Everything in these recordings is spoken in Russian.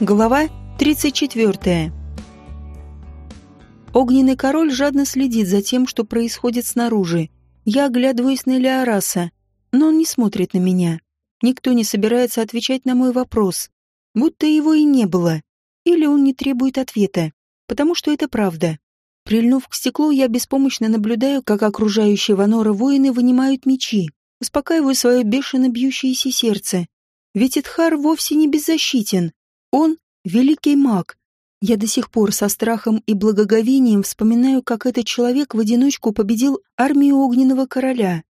Глава 34. Огненный король жадно следит за тем, что происходит снаружи. Я оглядываюсь на Леораса, но он не смотрит на меня. Никто не собирается отвечать на мой вопрос, будто его и не было. Или он не требует ответа, потому что это правда. Прильнув к стеклу, я беспомощно наблюдаю, как окружающие Ванора воины вынимают мечи, успокаиваю свое бешено бьющееся сердце. Ведь Эдхар вовсе не беззащитен. Он — великий маг. Я до сих пор со страхом и благоговением вспоминаю, как этот человек в одиночку победил армию огненного короля.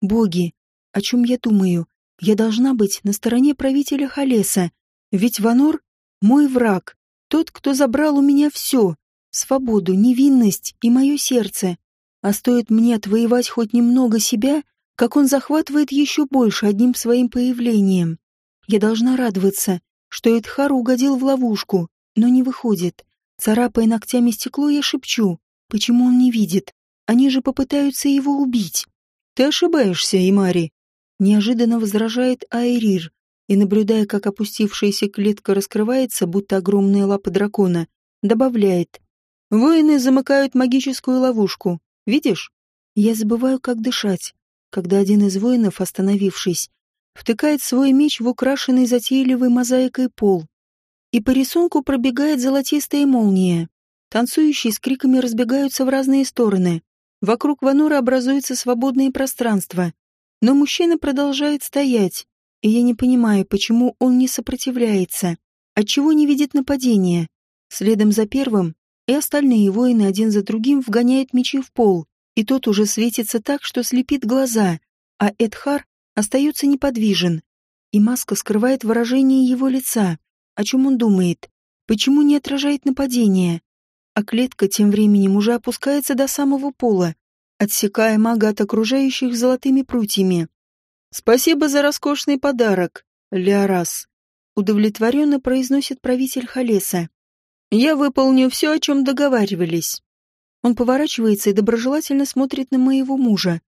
Боги, о чем я думаю? Я должна быть на стороне правителя Халеса, ведь Ванор — мой враг, тот, кто забрал у меня все — свободу, невинность и мое сердце. А стоит мне отвоевать хоть немного себя, как он захватывает еще больше одним своим появлением. Я должна радоваться, что Эдхар угодил в ловушку, но не выходит. Царапая ногтями стекло, я шепчу. Почему он не видит? Они же попытаются его убить. Ты ошибаешься, Имари. Неожиданно возражает Айрир, и, наблюдая, как опустившаяся клетка раскрывается, будто огромная лапа дракона, добавляет. Воины замыкают магическую ловушку. Видишь? Я забываю, как дышать, когда один из воинов, остановившись, втыкает свой меч в украшенный затейливой мозаикой пол. И по рисунку пробегает золотистая молния. Танцующие с криками разбегаются в разные стороны. Вокруг Ванура образуется свободное пространство. Но мужчина продолжает стоять, и я не понимаю, почему он не сопротивляется, отчего не видит нападения. Следом за первым и остальные воины один за другим вгоняют мечи в пол, и тот уже светится так, что слепит глаза, а Эдхар остается неподвижен, и маска скрывает выражение его лица. О чем он думает? Почему не отражает нападение? А клетка тем временем уже опускается до самого пола, отсекая мага от окружающих золотыми прутьями. «Спасибо за роскошный подарок, Леорас», — удовлетворенно произносит правитель Халеса. «Я выполню все, о чем договаривались». Он поворачивается и доброжелательно смотрит на моего мужа,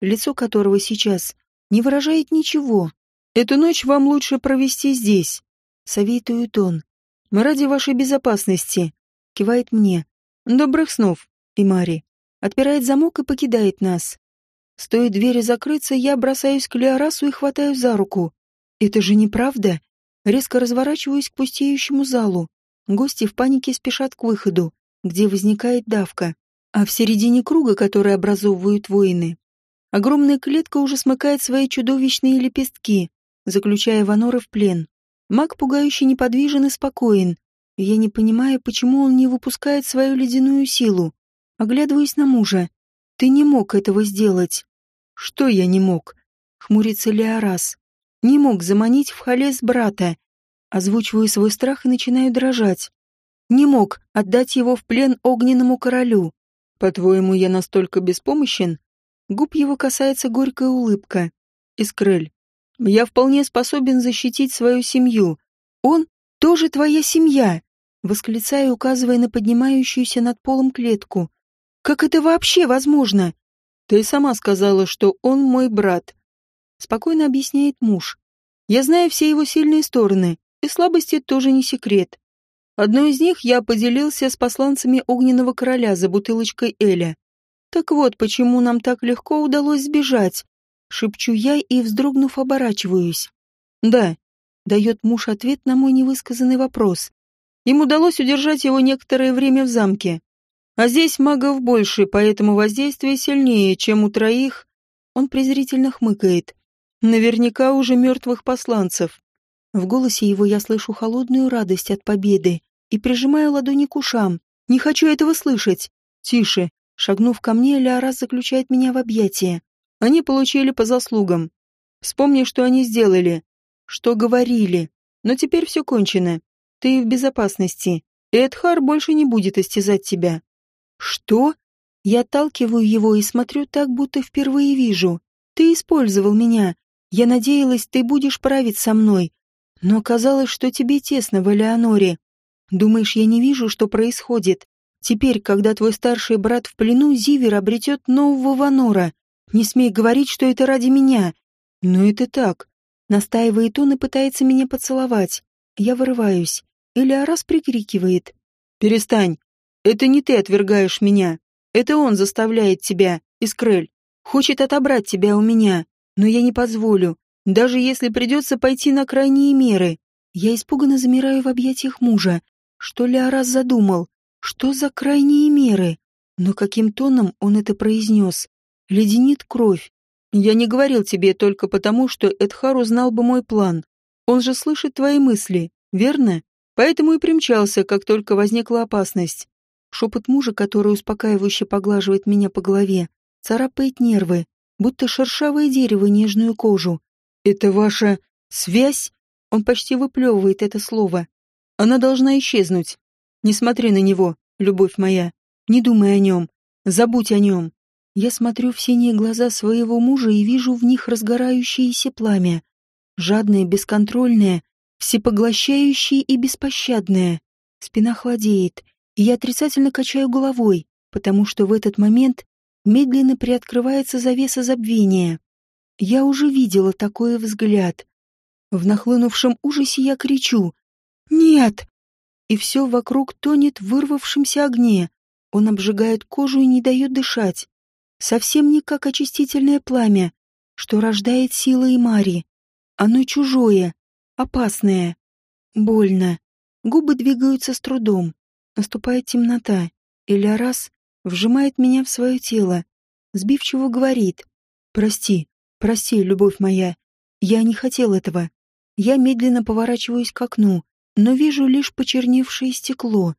лицо которого сейчас не выражает ничего. Эту ночь вам лучше провести здесь, советует он. Мы ради вашей безопасности, кивает мне. Добрых снов, Имари. Отпирает замок и покидает нас. Стоит двери закрыться, я бросаюсь к Леорасу и хватаю за руку. Это же неправда. Резко разворачиваюсь к пустеющему залу. Гости в панике спешат к выходу, где возникает давка. А в середине круга, который образовывают воины, Огромная клетка уже смыкает свои чудовищные лепестки, заключая Ванора в плен. Маг пугающе неподвижен и спокоен. Я не понимаю, почему он не выпускает свою ледяную силу. Оглядываюсь на мужа. Ты не мог этого сделать. Что я не мог? Хмурится Леорас. Не мог заманить в халес брата. Озвучиваю свой страх и начинаю дрожать. Не мог отдать его в плен огненному королю. По-твоему, я настолько беспомощен? Губ его касается горькая улыбка. Искрель, я вполне способен защитить свою семью. Он тоже твоя семья, восклицаю, указывая на поднимающуюся над полом клетку. Как это вообще возможно? Ты сама сказала, что он мой брат. Спокойно объясняет муж. Я знаю все его сильные стороны, и слабости тоже не секрет. Одной из них я поделился с посланцами Огненного Короля за бутылочкой Эля. Так вот, почему нам так легко удалось сбежать. Шепчу я и, вздрогнув, оборачиваюсь. Да, дает муж ответ на мой невысказанный вопрос. Им удалось удержать его некоторое время в замке. А здесь магов больше, поэтому воздействие сильнее, чем у троих. Он презрительно хмыкает. Наверняка уже мертвых посланцев. В голосе его я слышу холодную радость от победы и прижимаю ладони к ушам. Не хочу этого слышать. Тише, Шагнув ко мне, Леорас заключает меня в объятия. Они получили по заслугам. Вспомни, что они сделали, что говорили. Но теперь все кончено. Ты в безопасности. Эдхар больше не будет истязать тебя. Что? Я отталкиваю его и смотрю так, будто впервые вижу. Ты использовал меня. Я надеялась, ты будешь править со мной. Но оказалось, что тебе тесно в Элеоноре. Думаешь, я не вижу, что происходит? Теперь, когда твой старший брат в плену, Зивер обретет нового Ванора. Не смей говорить, что это ради меня. Но это так. Настаивает он и пытается меня поцеловать. Я вырываюсь. Элиарас прикрикивает. «Перестань! Это не ты отвергаешь меня. Это он заставляет тебя, Искрель. Хочет отобрать тебя у меня. Но я не позволю, даже если придется пойти на крайние меры. Я испуганно замираю в объятиях мужа. Что ли Арас задумал? Что за крайние меры? Но каким тоном он это произнес? Леденит кровь. Я не говорил тебе только потому, что Эдхар узнал бы мой план. Он же слышит твои мысли, верно? Поэтому и примчался, как только возникла опасность. Шепот мужа, который успокаивающе поглаживает меня по голове, царапает нервы, будто шершавое дерево нежную кожу. «Это ваша связь?» Он почти выплевывает это слово. «Она должна исчезнуть. Не смотри на него, любовь моя. Не думай о нем. Забудь о нем. Я смотрю в синие глаза своего мужа и вижу в них разгорающееся пламя. Жадное, бесконтрольное, всепоглощающее и беспощадное. Спина холодеет, и я отрицательно качаю головой, потому что в этот момент медленно приоткрывается завеса забвения. Я уже видела такой взгляд. В нахлынувшем ужасе я кричу «Нет!» И все вокруг тонет в вырвавшемся огне. Он обжигает кожу и не дает дышать. Совсем не как очистительное пламя, что рождает силы и мари. Оно чужое, опасное, больно. Губы двигаются с трудом. Наступает темнота. Элиарас вжимает меня в свое тело. Сбивчиво говорит. «Прости, прости, любовь моя. Я не хотел этого». Я медленно поворачиваюсь к окну, но вижу лишь почерневшее стекло,